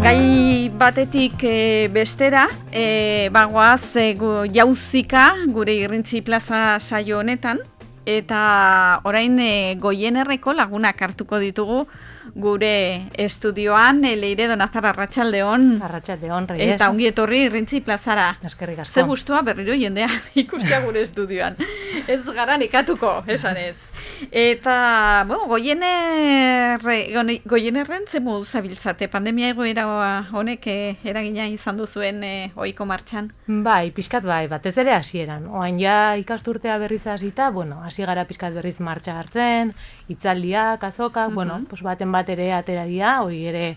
Gai batetik e, bestera, e, bagoaz e, gu, jauzika gure irrintzi plaza saio honetan, eta orain e, goienerreko lagunak hartuko ditugu gure estudioan, e, leire donazar arratsaldeon Arratxaldeon, Reyes. eta ongi etorri irrintzi plazara. Eskerrik asko. Ze gustua berriro jendean ikustea gure estudioan. Ez gara nekatuko, esan ez. Eta, bueno, goienerre, goienerren ze modu zabiltzate? Pandemia egoera honek eh, eragina izan duzuen eh, ohiko martxan? Bai, pixkat bai, batez ere hasieran. Oain ja ikasturtea berriz hasita, bueno, hasi gara pixkat berriz martxa hartzen, hitzaldiak, azokak, bueno, pues baten bat ere atera dira, hori ere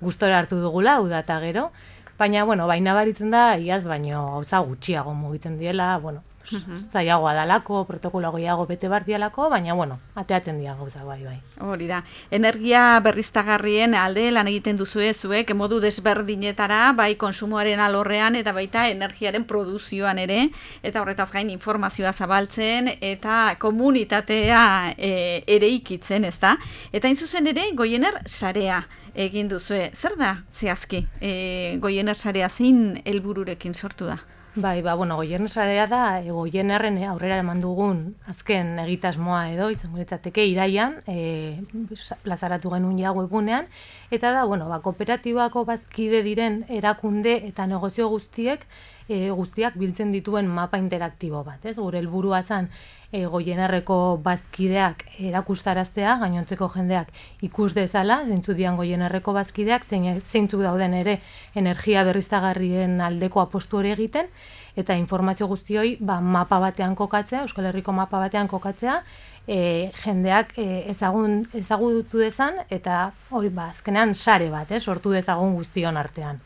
gustora hartu dugula, uda eta gero. Baina, bueno, baina baritzen da, iaz baino gauza gutxiago mugitzen diela, bueno, pues, zailagoa dalako, protokolo gehiago bete bar dialako, baina, bueno, ateatzen dira gauza, bai, bai. Hori da. Energia berriztagarrien alde lan egiten duzue zuek modu desberdinetara, bai konsumoaren alorrean eta baita energiaren produzioan ere, eta horretaz gain informazioa zabaltzen eta komunitatea e, ere ikitzen, ezta? Eta hain zuzen ere goiener sarea egin duzue. Zer da zehazki e, goiener sarea zein helbururekin sortu da? Bai, ba, bueno, goien sarea da, e, goienerren e, aurrera eman dugun azken egitasmoa edo, izango litzateke iraian, e, plazaratu genuen ja webunean, eta da, bueno, ba, kooperatibako bazkide diren erakunde eta negozio guztiek, e, guztiak biltzen dituen mapa interaktibo bat, ez? Gure helburua zen e, goienerreko bazkideak erakustaraztea, gainontzeko jendeak ikus dezala, zeintzu dian goienerreko bazkideak, zein, zeintzuk dauden ere energia berriztagarrien aldeko apostu hori egiten, eta informazio guztioi ba, mapa batean kokatzea, Euskal Herriko mapa batean kokatzea, e, jendeak e, ezagun, ezagutu dezan, eta hori ba, azkenean sare bat, eh, sortu dezagun guztion artean.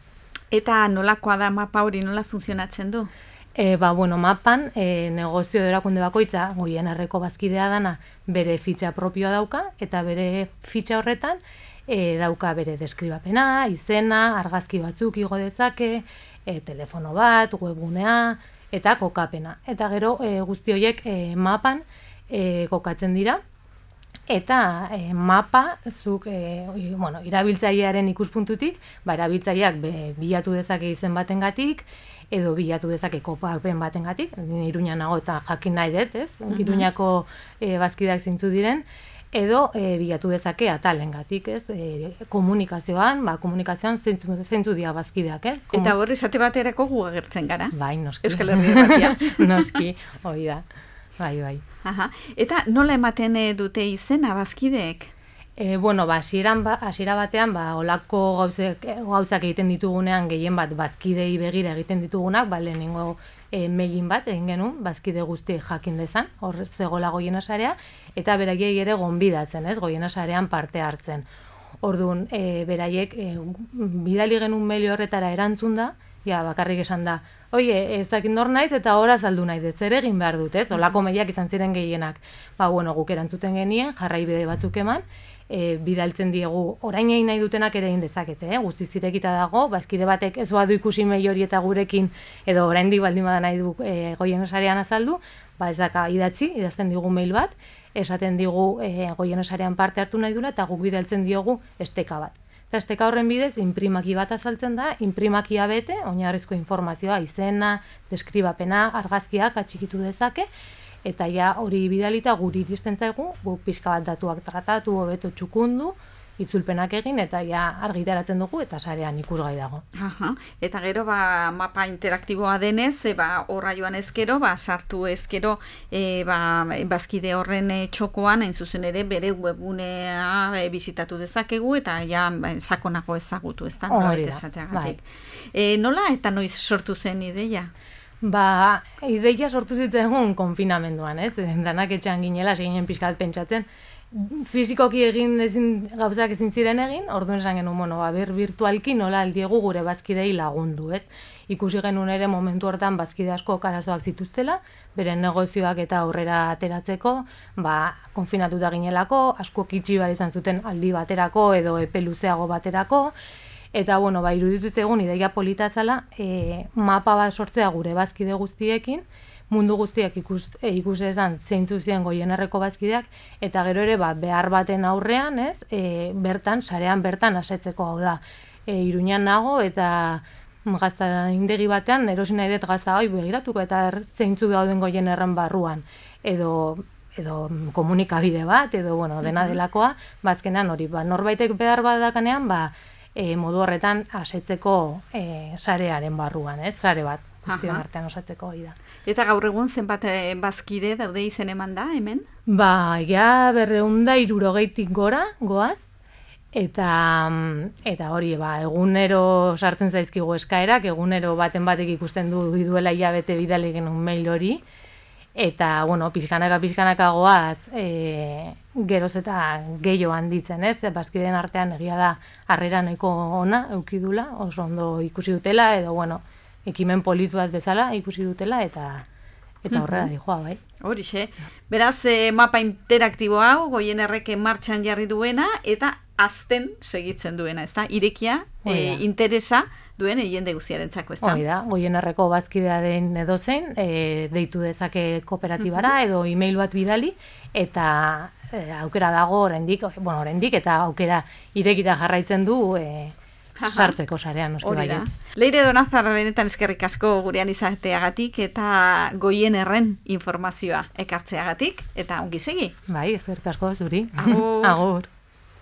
Eta nolakoa da mapa hori nola funtzionatzen du? E, ba, bueno, mapan, e, negozio erakunde bakoitza, goien erreko bazkidea dana, bere fitxa propioa dauka, eta bere fitxa horretan, e, dauka bere deskribapena, izena, argazki batzuk igo dezake, e, telefono bat, webgunea, eta kokapena. Eta gero e, guzti horiek e, mapan e, kokatzen dira, Eta e, mapa, zuk, e, bueno, erabiltzailearen ikuspuntutik, ba, erabiltzaileak be, bilatu dezake izen batengatik, edo bilatu dezake kopapen batengatik, Iruña nago eta jakin nahi dut, ez? Iruñako e, bazkideak zintzu diren, edo e, bilatu dezake atalengatik, ez? E, komunikazioan, ba, komunikazioan zeintzu, zeintzu dira bazkideak, ez? Komu- Eta hor esate baterako gu agertzen gara. Bai, noski. Euskal Herria Irratia. noski, hori da. Bai, bai. Aha. Eta nola ematen eh, dute izena bazkideek? E, bueno, ba, hasieran ba, hasiera batean, ba, olako gauzek, gauzak egiten ditugunean, gehien bat, bazkidei begira egiten ditugunak, ba, lehenengo e, mailin bat egin genuen, bazkide guzti jakin dezan, hor zegoela goiena sarea, eta beraiei ere gonbidatzen, ez, goiena sarean parte hartzen. Orduan, e, beraiek, e, bidali genuen mail horretara erantzun da, ja, bakarrik esan da, oie, ez dakit nor naiz eta ora saldu nahi dut, zer egin behar dut, ez? Olako mailak izan ziren gehienak. Ba, bueno, guk erantzuten genien, jarraibide batzuk eman, e, bidaltzen diegu orain egin nahi dutenak ere egin dezakete, eh? guztiz irekita dago, bazkide batek ez badu ikusi mail hori eta gurekin, edo oraindik baldin bada nahi du e, goien esarean azaldu, ba ez daka idatzi, idazten digu mail bat, esaten digu e, goien esarean parte hartu nahi dula, eta guk bidaltzen diogu esteka bat. Eta esteka horren bidez, imprimaki bat azaltzen da, imprimakia bete, oinarrizko informazioa, izena, deskribapena, argazkiak atxikitu dezake, eta ja hori bidalita guri iristen zaigu, guk pixka bat datuak tratatu, hobeto txukundu, itzulpenak egin, eta ja argitaratzen dugu, eta sarean ikusgai dago. Aha. Eta gero ba, mapa interaktiboa denez, e, ba, horra joan ezkero, ba, sartu ezkero e, ba, bazkide horren e, txokoan, hain zuzen ere, bere webunea e, bizitatu dezakegu, eta ja ba, sakonago ezagutu, ez da, Hori nolabait da, esateagatik. E, nola eta noiz sortu zen ideia? Ba, ideia sortu zitzaigun konfinamenduan, ez? Danak etxean ginela, seginen pixkat pentsatzen, fizikoki egin ezin gauzak ezin ziren egin, orduan esan genuen, bueno, ba, ber virtualki nola aldiegu gure bazkidei lagundu, ez? Ikusi genuen ere momentu hortan bazkide asko karazoak zituztela, beren negozioak eta aurrera ateratzeko, ba, konfinatuta ginelako, asko kitxi bat izan zuten aldi baterako edo epe luzeago baterako, Eta, bueno, ba, iruditu zegoen ideia polita zela, e, mapa bat sortzea gure bazkide guztiekin, mundu guztiak ikus, e, ikus esan zeintzu ziren goienerreko bazkideak, eta gero ere ba, behar baten aurrean, ez, e, bertan, sarean bertan asetzeko hau da. E, iruñan nago eta gazta indegi batean, erosi nahi dut gazta hoi begiratuko eta er, zeintzu dauden goienerren barruan. Edo edo komunikabide bat, edo, bueno, dena delakoa, bazkenean hori, ba, norbaitek behar badakanean, ba, e, modu horretan asetzeko e, sarearen barruan, ez? Sare bat, guztion artean osatzeko hori da. Eta gaur egun zenbat eh, bazkide daude izen eman da, hemen? Ba, ja berreunda irurogeitik gora, goaz, eta, mm, eta hori, ba, egunero sartzen zaizkigu eskaerak, egunero baten batek ikusten du duela hilabete bidali genuen mail hori, eta, bueno, pizkanaka pizkanaka goaz, e, geroz eta gehiago handitzen, ez? Bazkideen artean egia da harrera nahiko ona eukidula, oso ondo ikusi dutela, edo, bueno, ekimen polit bat bezala ikusi dutela, eta eta horrela dijoa, bai. Horixe. Beraz, eh, mapa interaktibo hau, goien erreke martxan jarri duena, eta azten segitzen duena, ez da? Irekia, Hori da. interesa duen jende guztiarentzako, ez da? Hoi da, goienerreko bazkidea den edozein, e, deitu dezake kooperatibara edo email bat bidali, eta e, aukera dago oraindik, bueno, oraindik eta aukera irekita jarraitzen du e. sartzeko sarean, noski da. baiet. Leire Donazar benetan eskerrik asko gurean izateagatik eta goien erren informazioa ekartzeagatik eta ongi segi. Bai, ezkerrik asko zuri. Agur. Agur.